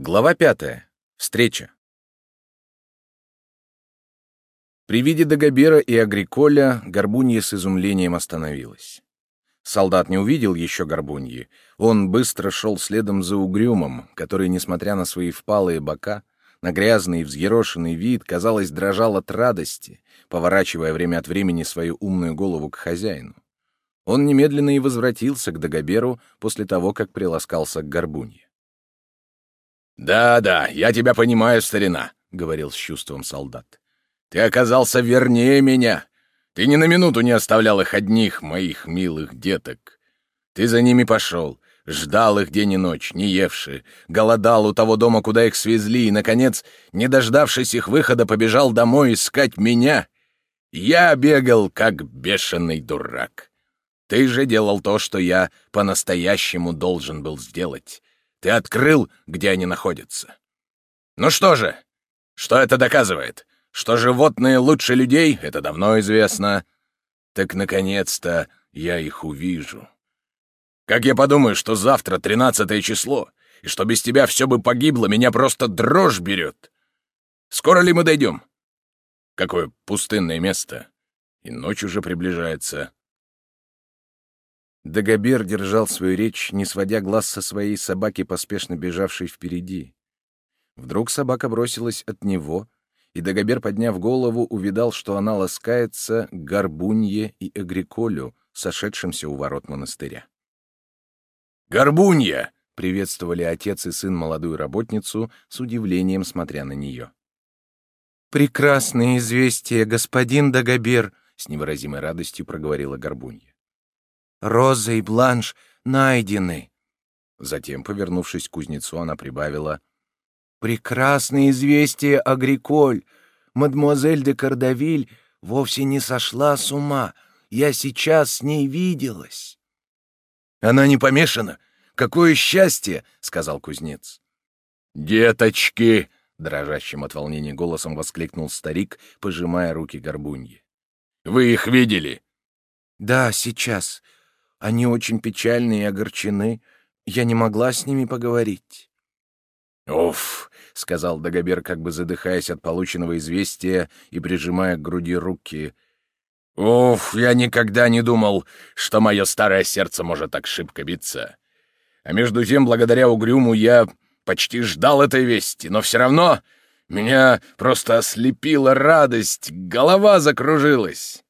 Глава пятая. Встреча. При виде Дагобера и Агриколя Горбунья с изумлением остановилась. Солдат не увидел еще Горбуньи. Он быстро шел следом за Угрюмом, который, несмотря на свои впалые бока, на грязный и взъерошенный вид, казалось, дрожал от радости, поворачивая время от времени свою умную голову к хозяину. Он немедленно и возвратился к Дагоберу после того, как приласкался к Горбунье. «Да-да, я тебя понимаю, старина», — говорил с чувством солдат. «Ты оказался вернее меня. Ты ни на минуту не оставлял их одних, моих милых деток. Ты за ними пошел, ждал их день и ночь, не евши, голодал у того дома, куда их свезли, и, наконец, не дождавшись их выхода, побежал домой искать меня. Я бегал, как бешеный дурак. Ты же делал то, что я по-настоящему должен был сделать. Ты открыл, где они находятся. Ну что же? Что это доказывает? Что животные лучше людей, это давно известно. Так, наконец-то, я их увижу. Как я подумаю, что завтра тринадцатое число, и что без тебя все бы погибло, меня просто дрожь берет. Скоро ли мы дойдем? Какое пустынное место. И ночь уже приближается. Дагобер держал свою речь, не сводя глаз со своей собаки, поспешно бежавшей впереди. Вдруг собака бросилась от него, и Дагобер, подняв голову, увидал, что она ласкается Горбунье и Агриколю, сошедшимся у ворот монастыря. «Горбунья!» — приветствовали отец и сын молодую работницу, с удивлением смотря на нее. «Прекрасное известие, господин Дагобер!» — с невыразимой радостью проговорила Горбунья. Роза и Бланш найдены. Затем, повернувшись к кузнецу, она прибавила. «Прекрасное известие, Агриколь! Мадемуазель де Кардавиль вовсе не сошла с ума. Я сейчас с ней виделась». «Она не помешана? Какое счастье!» — сказал кузнец. «Деточки!» — дрожащим от волнения голосом воскликнул старик, пожимая руки горбуньи. «Вы их видели?» «Да, сейчас. Они очень печальны и огорчены. Я не могла с ними поговорить. «Уф!» — сказал Дагобер, как бы задыхаясь от полученного известия и прижимая к груди руки. «Уф! Я никогда не думал, что мое старое сердце может так шибко биться. А между тем, благодаря Угрюму, я почти ждал этой вести, но все равно меня просто ослепила радость, голова закружилась».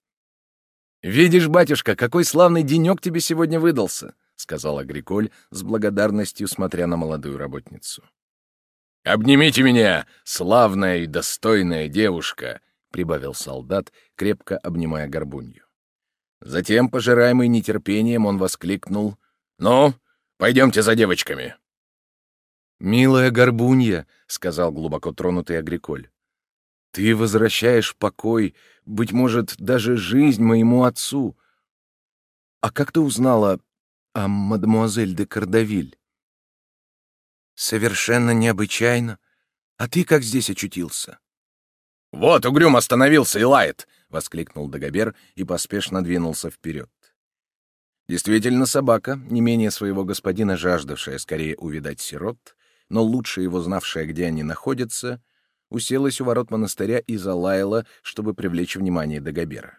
«Видишь, батюшка, какой славный денек тебе сегодня выдался», — сказал Агриколь с благодарностью, смотря на молодую работницу. «Обнимите меня, славная и достойная девушка», — прибавил солдат, крепко обнимая горбунью. Затем, пожираемый нетерпением, он воскликнул. «Ну, пойдемте за девочками». «Милая горбунья», — сказал глубоко тронутый Агриколь, — «ты возвращаешь покой быть может, даже жизнь моему отцу. А как ты узнала о мадемуазель де Кардавиль? Совершенно необычайно. А ты как здесь очутился? Вот угрюм остановился и лает, воскликнул Дагобер и поспешно двинулся вперед. Действительно, собака, не менее своего господина, жаждавшая скорее увидать сирот, но лучше его знавшая, где они находятся, уселась у ворот монастыря и залаяла, чтобы привлечь внимание Дагобера.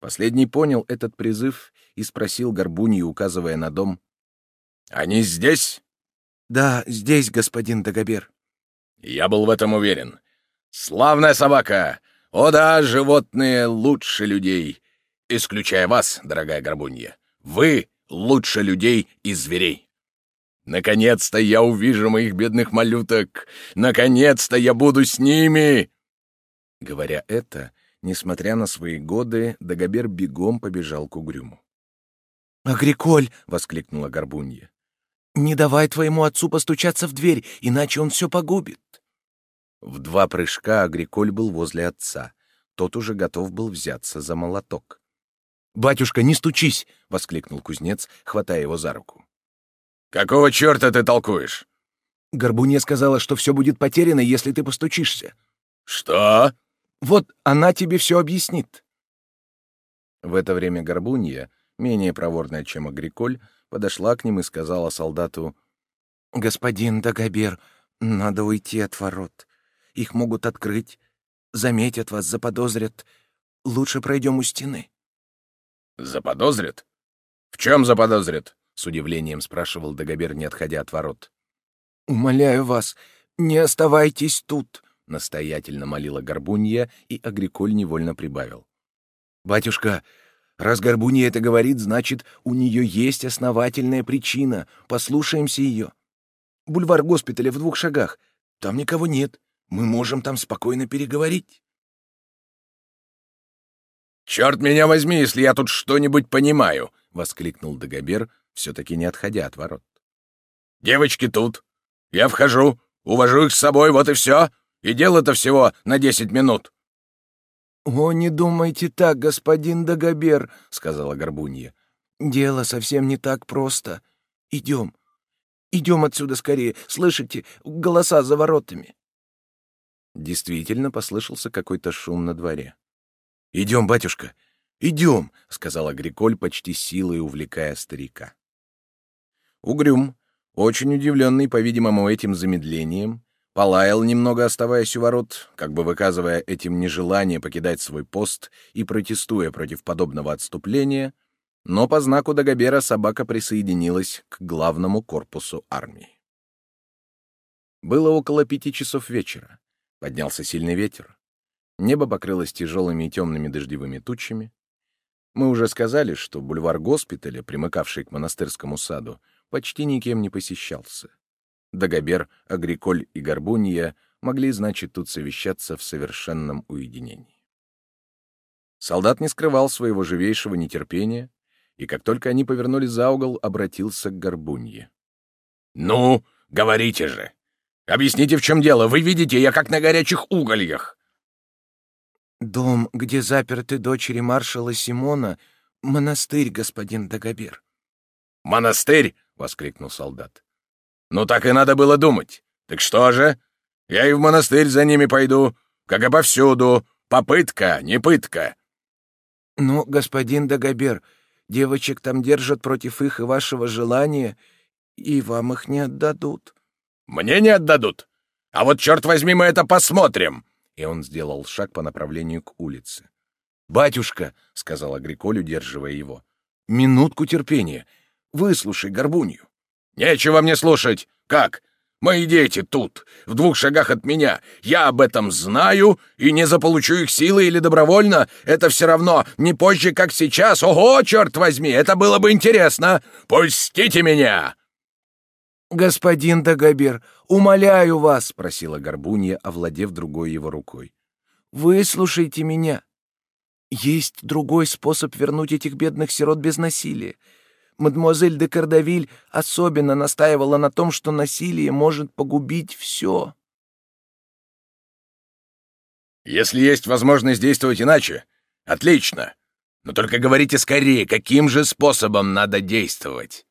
Последний понял этот призыв и спросил Горбунью, указывая на дом. «Они здесь?» «Да, здесь, господин Дагобер». «Я был в этом уверен. Славная собака! О да, животные лучше людей, исключая вас, дорогая Горбунья. Вы лучше людей и зверей». Наконец-то я увижу моих бедных малюток! Наконец-то я буду с ними!» Говоря это, несмотря на свои годы, Дагобер бегом побежал к угрюму. «Агриколь!» — воскликнула Горбунья. «Не давай твоему отцу постучаться в дверь, иначе он все погубит!» В два прыжка Агриколь был возле отца. Тот уже готов был взяться за молоток. «Батюшка, не стучись!» — воскликнул кузнец, хватая его за руку. «Какого черта ты толкуешь?» Горбунья сказала, что все будет потеряно, если ты постучишься. «Что?» «Вот она тебе все объяснит». В это время Горбунья, менее проворная, чем Агриколь, подошла к ним и сказала солдату, «Господин Дагобер, Надо уйти от ворот. Их могут открыть. Заметят вас, заподозрят. Лучше пройдем у стены. Заподозрят? В чем заподозрят? С удивлением спрашивал Дагобер, не отходя от ворот. Умоляю вас, не оставайтесь тут, настоятельно молила Горбунья, и Агриколь невольно прибавил. Батюшка, раз Горбунья это говорит, значит, у нее есть основательная причина. Послушаемся ее. Бульвар госпиталя в двух шагах. Там никого нет. Мы можем там спокойно переговорить. «Черт меня возьми, если я тут что-нибудь понимаю!» — воскликнул Дагобер, все-таки не отходя от ворот. «Девочки тут. Я вхожу, увожу их с собой, вот и все. И дело-то всего на десять минут». «О, не думайте так, господин Дагобер», — сказала Горбунья. «Дело совсем не так просто. Идем, Идем отсюда скорее. Слышите? Голоса за воротами. Действительно послышался какой-то шум на дворе. «Идем, батюшка, идем!» — сказал Агриколь, почти силой увлекая старика. Угрюм, очень удивленный, по-видимому, этим замедлением, полаял немного, оставаясь у ворот, как бы выказывая этим нежелание покидать свой пост и протестуя против подобного отступления, но по знаку Дагобера собака присоединилась к главному корпусу армии. Было около пяти часов вечера. Поднялся сильный ветер. Небо покрылось тяжелыми и темными дождевыми тучами. Мы уже сказали, что бульвар госпиталя, примыкавший к монастырскому саду, почти никем не посещался. Дагобер, Агриколь и Горбунья могли, значит, тут совещаться в совершенном уединении. Солдат не скрывал своего живейшего нетерпения, и как только они повернули за угол, обратился к Горбунье. «Ну, говорите же! Объясните, в чем дело. Вы видите, я как на горячих угольях!» «Дом, где заперты дочери маршала Симона, монастырь, господин Дагобер». «Монастырь?» — воскликнул солдат. «Ну так и надо было думать. Так что же? Я и в монастырь за ними пойду, как и повсюду. Попытка, не пытка». «Ну, господин Дагобер, Девочек там держат против их и вашего желания, и вам их не отдадут». «Мне не отдадут? А вот, черт возьми, мы это посмотрим!» И он сделал шаг по направлению к улице. «Батюшка», — сказал Агриколь, удерживая его, — «минутку терпения. Выслушай Горбунью». «Нечего мне слушать. Как? Мои дети тут, в двух шагах от меня. Я об этом знаю и не заполучу их силы или добровольно. Это все равно не позже, как сейчас. Ого, черт возьми, это было бы интересно. Пустите меня!» «Господин Дагобер, умоляю вас!» — просила Горбунья, овладев другой его рукой. «Выслушайте меня. Есть другой способ вернуть этих бедных сирот без насилия мадемуазель де Кардавиль особенно настаивала на том, что насилие может погубить все. «Если есть возможность действовать иначе, отлично. Но только говорите скорее, каким же способом надо действовать?»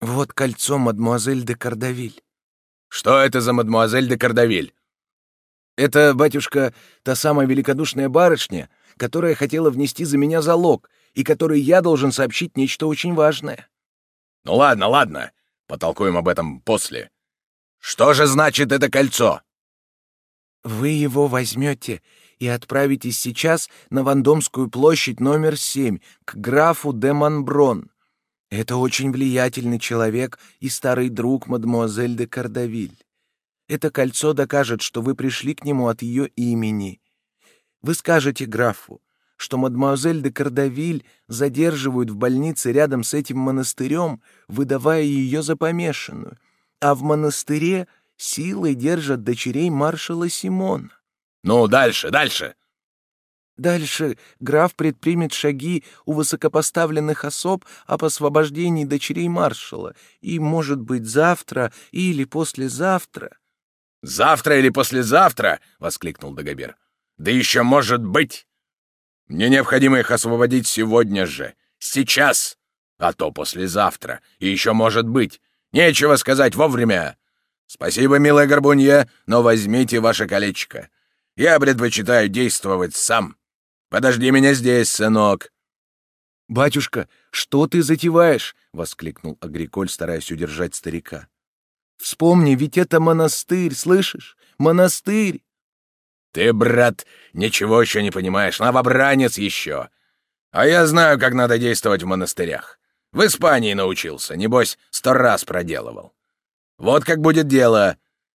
«Вот кольцо мадемуазель де Кардавиль». «Что это за мадемуазель де Кардавиль?» «Это, батюшка, та самая великодушная барышня, которая хотела внести за меня залог, и которой я должен сообщить нечто очень важное. Ну ладно, ладно, потолкуем об этом после. Что же значит это кольцо? Вы его возьмете и отправитесь сейчас на Вандомскую площадь номер семь к графу де Монброн. Это очень влиятельный человек и старый друг мадемуазель де Кардавиль. Это кольцо докажет, что вы пришли к нему от ее имени. Вы скажете графу, что мадемуазель де Кардавиль задерживают в больнице рядом с этим монастырем, выдавая ее за помешанную, а в монастыре силой держат дочерей маршала Симона. Ну, дальше, дальше. Дальше граф предпримет шаги у высокопоставленных особ об освобождении дочерей маршала, и, может быть, завтра или послезавтра. «Завтра или послезавтра?» — воскликнул Дагобер. «Да еще может быть!» Мне необходимо их освободить сегодня же, сейчас, а то послезавтра, и еще может быть. Нечего сказать вовремя. Спасибо, милая Горбунья, но возьмите ваше колечко. Я предпочитаю действовать сам. Подожди меня здесь, сынок. «Батюшка, что ты затеваешь?» — воскликнул Агриколь, стараясь удержать старика. Вспомни, ведь это монастырь, слышишь? Монастырь!» «Ты, брат, ничего еще не понимаешь, новобранец еще. А я знаю, как надо действовать в монастырях. В Испании научился, небось, сто раз проделывал. Вот как будет дело.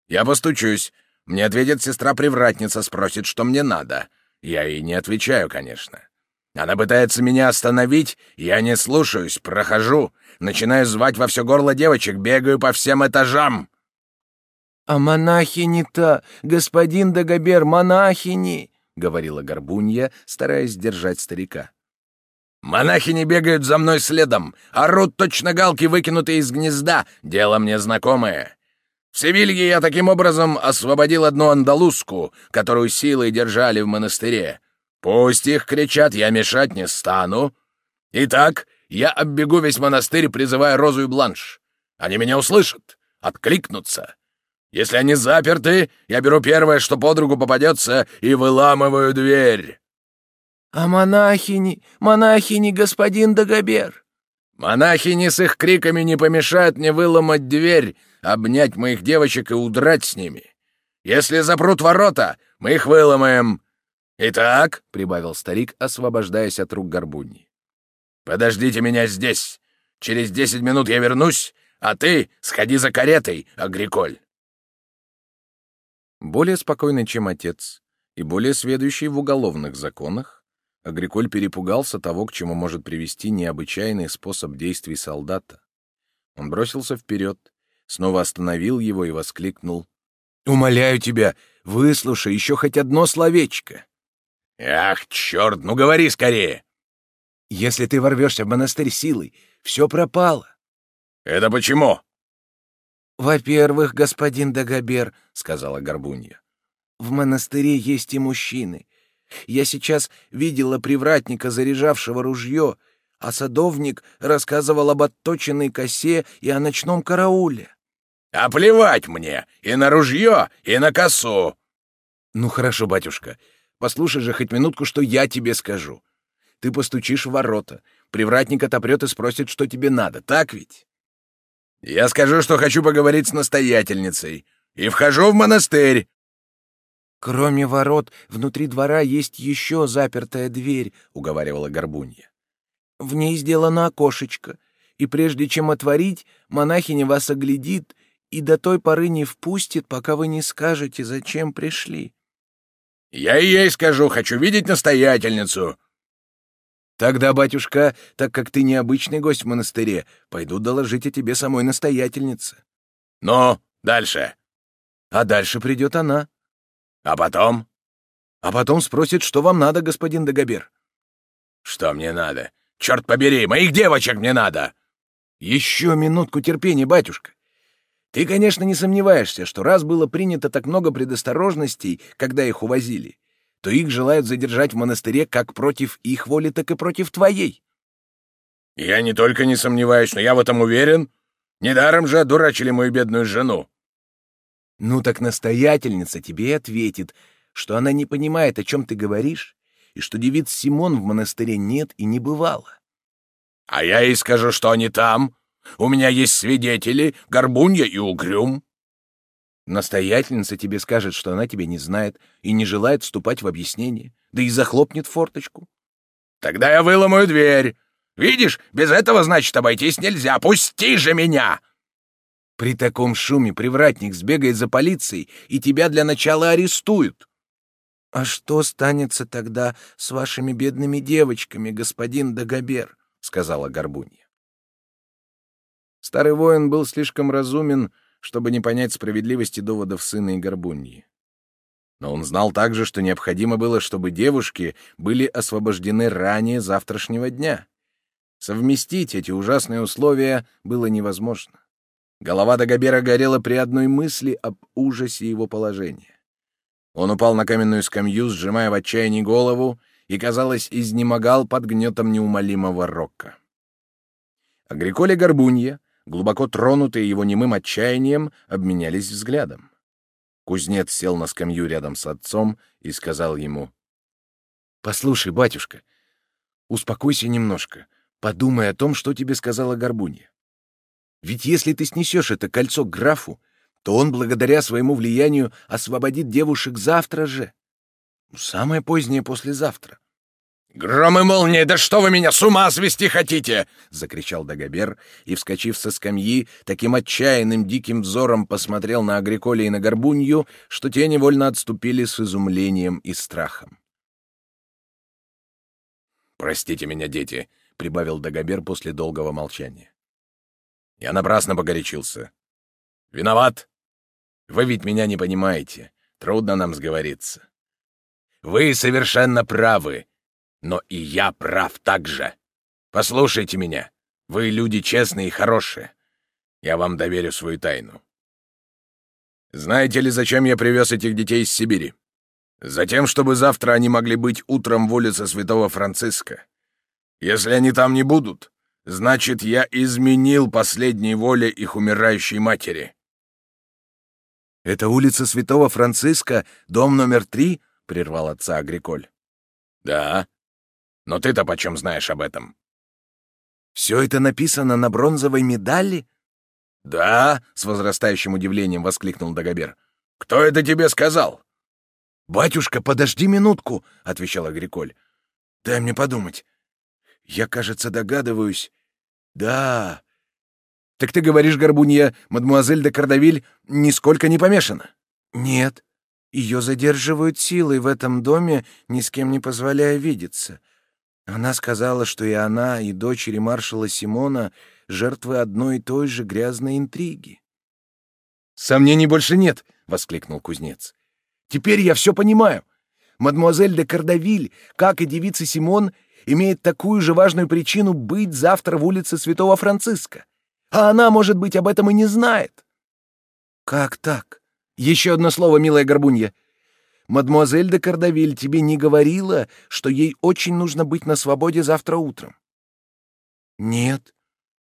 Я постучусь. Мне ответит сестра-привратница, спросит, что мне надо. Я ей не отвечаю, конечно. Она пытается меня остановить, я не слушаюсь, прохожу, начинаю звать во все горло девочек, бегаю по всем этажам. «А монахини-то, господин Дагобер, монахини!» — говорила Горбунья, стараясь держать старика. «Монахини бегают за мной следом, орут точно галки, выкинутые из гнезда, дело мне знакомое. В Севилье я таким образом освободил одну андалузку, которую силой держали в монастыре. Пусть их кричат, я мешать не стану. Итак, я оббегу весь монастырь, призывая Розу и Бланш. Они меня услышат, откликнутся. Если они заперты, я беру первое, что под руку попадется, и выламываю дверь. А монахини, монахини, господин Дагобер? Монахини с их криками не помешают мне выломать дверь, обнять моих девочек и удрать с ними. Если запрут ворота, мы их выломаем. Итак, — прибавил старик, освобождаясь от рук горбуни, — подождите меня здесь. Через десять минут я вернусь, а ты сходи за каретой, Агриколь. Более спокойный, чем отец, и более сведущий в уголовных законах, Агриколь перепугался того, к чему может привести необычайный способ действий солдата. Он бросился вперед, снова остановил его и воскликнул. «Умоляю тебя, выслушай еще хоть одно словечко!» «Ах, черт, ну говори скорее!» «Если ты ворвешься в монастырь силой, все пропало!» «Это почему?» «Во-первых, господин Дагобер, — сказала Горбунья, — в монастыре есть и мужчины. Я сейчас видела привратника, заряжавшего ружье, а садовник рассказывал об отточенной косе и о ночном карауле. «А плевать мне! И на ружье, и на косу!» «Ну хорошо, батюшка, послушай же хоть минутку, что я тебе скажу. Ты постучишь в ворота, привратник отопрет и спросит, что тебе надо, так ведь?» Я скажу, что хочу поговорить с настоятельницей, и вхожу в монастырь. Кроме ворот, внутри двора есть еще запертая дверь, уговаривала Горбунья. В ней сделано окошечко, и прежде чем отворить, монахиня вас оглядит и до той поры не впустит, пока вы не скажете, зачем пришли. Я и ей скажу, хочу видеть настоятельницу. Тогда, батюшка, так как ты необычный гость в монастыре, пойду доложить о тебе самой настоятельнице. Ну, дальше. А дальше придет она. А потом? А потом спросит, что вам надо, господин Дагобер. Что мне надо? Черт побери, моих девочек мне надо! Еще минутку терпения, батюшка. Ты, конечно, не сомневаешься, что раз было принято так много предосторожностей, когда их увозили, то их желают задержать в монастыре как против их воли, так и против твоей. Я не только не сомневаюсь, но я в этом уверен. Недаром же одурачили мою бедную жену. Ну так настоятельница тебе и ответит, что она не понимает, о чем ты говоришь, и что девиц Симон в монастыре нет и не бывало. А я ей скажу, что они там. У меня есть свидетели, Горбунья и Угрюм. Настоятельница тебе скажет, что она тебя не знает и не желает вступать в объяснение, да и захлопнет форточку. Тогда я выломаю дверь. Видишь, без этого, значит, обойтись нельзя. Пусти же меня!» При таком шуме привратник сбегает за полицией, и тебя для начала арестуют. — А что станется тогда с вашими бедными девочками, господин Дагобер? — сказала Горбунья. Старый воин был слишком разумен, чтобы не понять справедливости доводов сына и Горбуньи. Но он знал также, что необходимо было, чтобы девушки были освобождены ранее завтрашнего дня. Совместить эти ужасные условия было невозможно. Голова Дагобера горела при одной мысли об ужасе его положения. Он упал на каменную скамью, сжимая в отчаянии голову, и, казалось, изнемогал под гнетом неумолимого рока. Агриколя Горбунья, глубоко тронутые его немым отчаянием, обменялись взглядом. Кузнец сел на скамью рядом с отцом и сказал ему, «Послушай, батюшка, успокойся немножко, подумай о том, что тебе сказала Горбунья. Ведь если ты снесешь это кольцо графу, то он благодаря своему влиянию освободит девушек завтра же. Самое позднее послезавтра. «Гром и молния, да что вы меня с ума свести хотите?» — закричал Дагобер и, вскочив со скамьи, таким отчаянным диким взором посмотрел на Агриколя и на Горбунью, что те невольно отступили с изумлением и страхом. «Простите меня, дети», — прибавил Дагобер после долгого молчания. «Я напрасно погорячился. Виноват. Вы ведь меня не понимаете. Трудно нам сговориться. Вы совершенно правы, но и я прав также. Послушайте меня. Вы люди честные и хорошие. Я вам доверю свою тайну. Знаете ли, зачем я привез этих детей из Сибири? Затем, чтобы завтра они могли быть утром в улице Святого Франциска. Если они там не будут, значит, я изменил последней воле их умирающей матери. «Это улица Святого Франциска, дом номер три?» — прервал отца Агриколь. «Да. Но ты-то почем знаешь об этом?» «Все это написано на бронзовой медали?» «Да», — с возрастающим удивлением воскликнул Дагобер. «Кто это тебе сказал?» «Батюшка, подожди минутку», — отвечал Агриколь. «Дай мне подумать. Я, кажется, догадываюсь. Да, «Так ты говоришь, Горбунья, мадмуазель де Кардавиль нисколько не помешана?» «Нет. Ее задерживают силой в этом доме, ни с кем не позволяя видеться. Она сказала, что и она, и дочери маршала Симона — жертвы одной и той же грязной интриги». «Сомнений больше нет!» — воскликнул кузнец. «Теперь я все понимаю. Мадмуазель де Кардавиль, как и девица Симон, имеет такую же важную причину быть завтра в улице Святого Франциска а она, может быть, об этом и не знает. Как так? Еще одно слово, милая горбунья. Мадемуазель де Кардавиль тебе не говорила, что ей очень нужно быть на свободе завтра утром? Нет.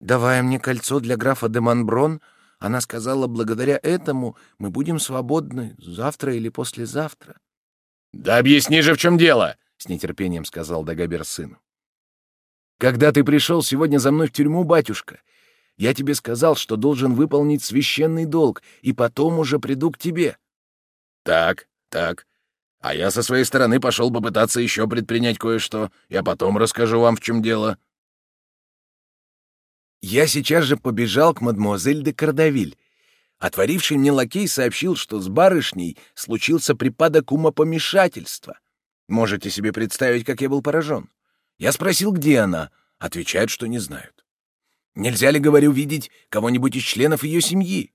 Давая мне кольцо для графа де Монброн, она сказала, благодаря этому мы будем свободны завтра или послезавтра. «Да объясни же, в чем дело!» — с нетерпением сказал Дагобер сыну. «Когда ты пришел сегодня за мной в тюрьму, батюшка, я тебе сказал, что должен выполнить священный долг, и потом уже приду к тебе». «Так, так. А я со своей стороны пошел попытаться еще предпринять кое-что. Я потом расскажу вам, в чем дело». Я сейчас же побежал к мадемуазель де Кардавиль. Отворивший мне лакей сообщил, что с барышней случился припадок умопомешательства. Можете себе представить, как я был поражен. Я спросил, где она. Отвечают, что не знают. Нельзя ли, говорю, видеть кого-нибудь из членов ее семьи?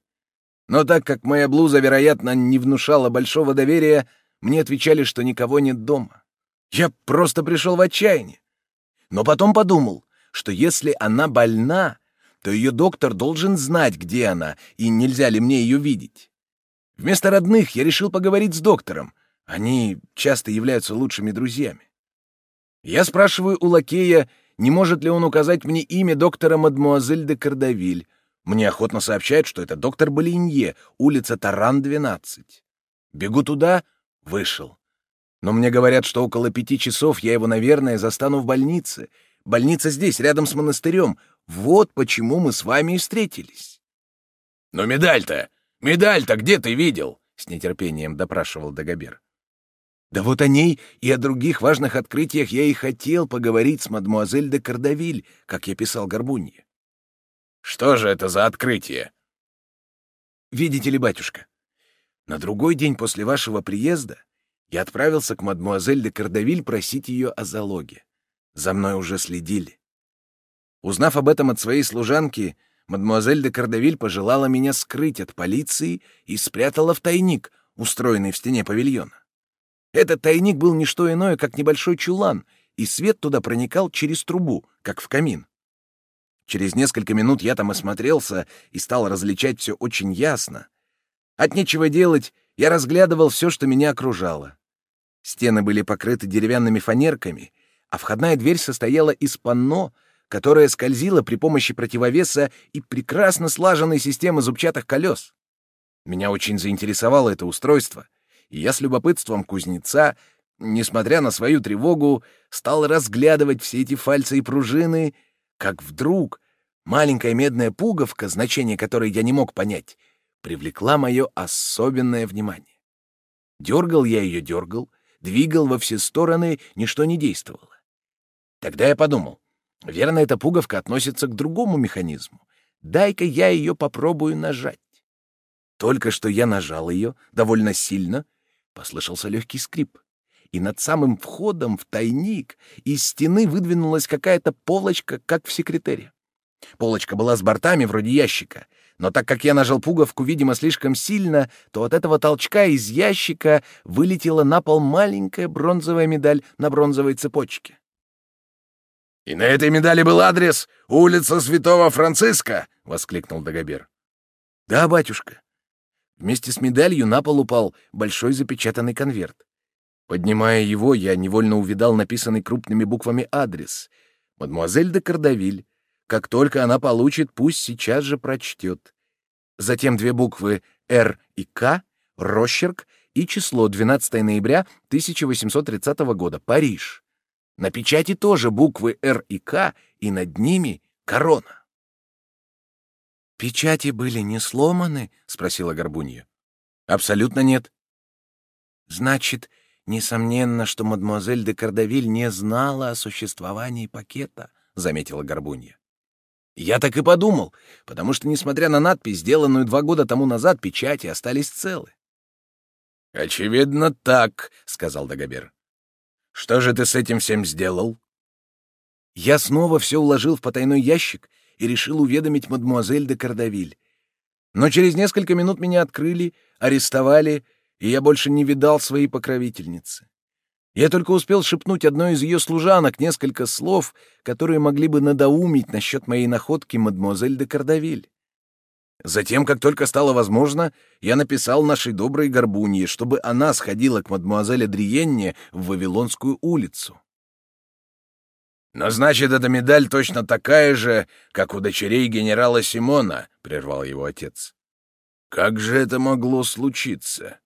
Но так как моя блуза, вероятно, не внушала большого доверия, мне отвечали, что никого нет дома. Я просто пришел в отчаяние. Но потом подумал, что если она больна, то ее доктор должен знать, где она, и нельзя ли мне ее видеть. Вместо родных я решил поговорить с доктором. Они часто являются лучшими друзьями. Я спрашиваю у лакея, не может ли он указать мне имя доктора мадмуазель де Кардавиль? Мне охотно сообщают, что это доктор Болинье, улица Таран, 12. Бегу туда, вышел. Но мне говорят, что около пяти часов я его, наверное, застану в больнице. Больница здесь, рядом с монастырем. Вот почему мы с вами и встретились. «Но медаль-то! Медаль-то где ты видел?» — с нетерпением допрашивал Дагобер. Да вот о ней и о других важных открытиях я и хотел поговорить с мадмуазель де Кардавиль, как я писал Горбунье. Что же это за открытие? Видите ли, батюшка, на другой день после вашего приезда я отправился к мадмуазель де Кардавиль просить ее о залоге. За мной уже следили. Узнав об этом от своей служанки, мадмуазель де Кардавиль пожелала меня скрыть от полиции и спрятала в тайник, устроенный в стене павильона. Этот тайник был не что иное, как небольшой чулан, и свет туда проникал через трубу, как в камин. Через несколько минут я там осмотрелся и стал различать все очень ясно. От нечего делать, я разглядывал все, что меня окружало. Стены были покрыты деревянными фанерками, а входная дверь состояла из панно, которое скользило при помощи противовеса и прекрасно слаженной системы зубчатых колес. Меня очень заинтересовало это устройство — и я с любопытством кузнеца, несмотря на свою тревогу, стал разглядывать все эти фальцы и пружины, как вдруг маленькая медная пуговка, значение которой я не мог понять, привлекла мое особенное внимание. Дергал я ее, дергал, двигал во все стороны, ничто не действовало. Тогда я подумал, верно, эта пуговка относится к другому механизму. Дай-ка я ее попробую нажать. Только что я нажал ее довольно сильно, послышался легкий скрип, и над самым входом в тайник из стены выдвинулась какая-то полочка, как в секретере. Полочка была с бортами вроде ящика, но так как я нажал пуговку, видимо, слишком сильно, то от этого толчка из ящика вылетела на пол маленькая бронзовая медаль на бронзовой цепочке. «И на этой медали был адрес улица Святого Франциска!» — воскликнул Дагобер. «Да, батюшка». Вместе с медалью на пол упал большой запечатанный конверт. Поднимая его, я невольно увидал написанный крупными буквами адрес. «Мадемуазель де Кардавиль, как только она получит, пусть сейчас же прочтет. Затем две буквы «Р» и «К», росчерк и число 12 ноября 1830 года, Париж. На печати тоже буквы «Р» и «К», и над ними корона. «Печати были не сломаны?» — спросила Горбунья. «Абсолютно нет». «Значит, несомненно, что мадемуазель де Кардавиль не знала о существовании пакета», — заметила Горбунья. Я так и подумал, потому что, несмотря на надпись, сделанную два года тому назад, печати остались целы. «Очевидно, так», — сказал Дагобер. «Что же ты с этим всем сделал?» Я снова все уложил в потайной ящик и решил уведомить мадемуазель де Кардавиль. Но через несколько минут меня открыли, арестовали, и я больше не видал своей покровительницы. Я только успел шепнуть одной из ее служанок несколько слов, которые могли бы надоумить насчет моей находки мадемуазель де Кардавиль. Затем, как только стало возможно, я написал нашей доброй горбунье, чтобы она сходила к мадемуазель Адриенне в Вавилонскую улицу. «Но значит, эта медаль точно такая же, как у дочерей генерала Симона», — прервал его отец. «Как же это могло случиться?»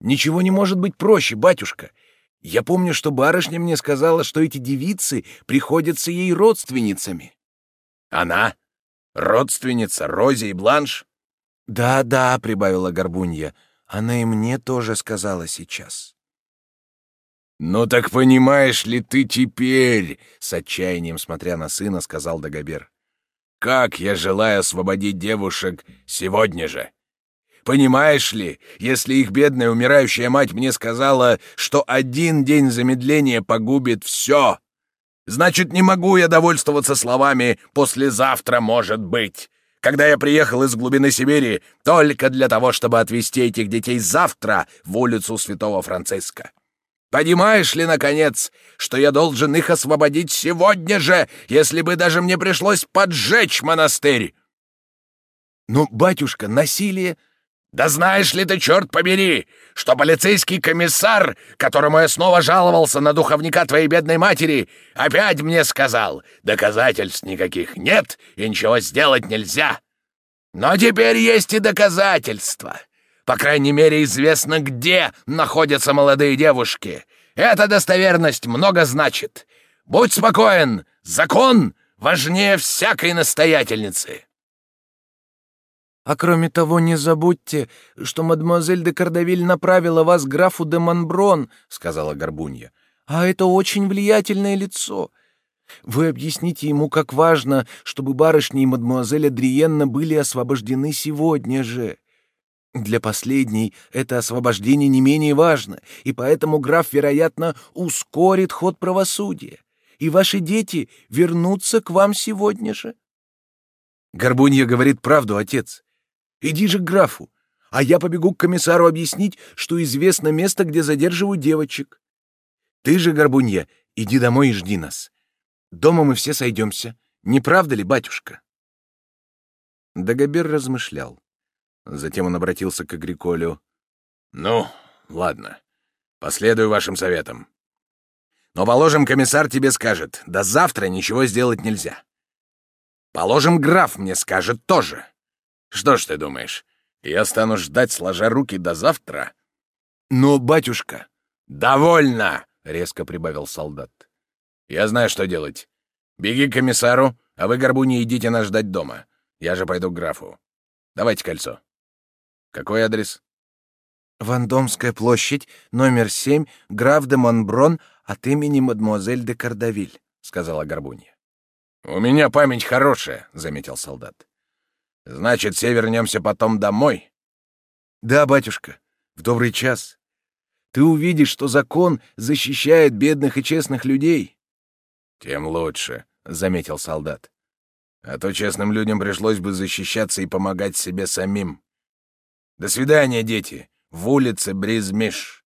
Ничего не может быть проще, батюшка. Я помню, что барышня мне сказала, что эти девицы приходятся ей родственницами. Она? Родственница Рози и Бланш? Да-да, прибавила Горбунья. Она и мне тоже сказала сейчас. «Ну так понимаешь ли ты теперь?» — с отчаянием смотря на сына, сказал Дагобер. «Как я желаю освободить девушек сегодня же!» Понимаешь ли, если их бедная умирающая мать мне сказала, что один день замедления погубит все, значит, не могу я довольствоваться словами «послезавтра, может быть». Когда я приехал из глубины Сибири только для того, чтобы отвезти этих детей завтра в улицу Святого Франциска. Понимаешь ли, наконец, что я должен их освободить сегодня же, если бы даже мне пришлось поджечь монастырь? Но, батюшка, насилие да знаешь ли ты, черт побери, что полицейский комиссар, которому я снова жаловался на духовника твоей бедной матери, опять мне сказал, доказательств никаких нет и ничего сделать нельзя. Но теперь есть и доказательства. По крайней мере, известно, где находятся молодые девушки. Эта достоверность много значит. Будь спокоен, закон важнее всякой настоятельницы. А кроме того, не забудьте, что мадемуазель де Кардавиль направила вас графу де Монброн, — сказала Горбунья. А это очень влиятельное лицо. Вы объясните ему, как важно, чтобы барышни и мадемуазель Адриенна были освобождены сегодня же. Для последней это освобождение не менее важно, и поэтому граф, вероятно, ускорит ход правосудия, и ваши дети вернутся к вам сегодня же. Горбунья говорит правду, отец. Иди же к графу, а я побегу к комиссару объяснить, что известно место, где задерживают девочек. Ты же, Горбунья, иди домой и жди нас. Дома мы все сойдемся. Не правда ли, батюшка?» Дагобер размышлял. Затем он обратился к Агриколю. «Ну, ладно. Последую вашим советам. Но, положим, комиссар тебе скажет, до завтра ничего сделать нельзя. Положим, граф мне скажет тоже. Что ж ты думаешь, я стану ждать, сложа руки до завтра? Но, батюшка... Довольно! — резко прибавил солдат. Я знаю, что делать. Беги к комиссару, а вы, Горбуни, идите нас ждать дома. Я же пойду к графу. Давайте кольцо. Какой адрес? Вандомская площадь, номер семь, граф де Монброн от имени мадемуазель де Кардавиль, сказала Горбунья. У меня память хорошая, заметил солдат. Значит, все вернемся потом домой? Да, батюшка, в добрый час. Ты увидишь, что закон защищает бедных и честных людей. Тем лучше, заметил солдат. А то честным людям пришлось бы защищаться и помогать себе самим. До свидания, дети. В улице Бризмиш.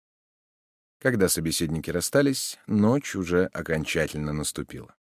Когда собеседники расстались, ночь уже окончательно наступила.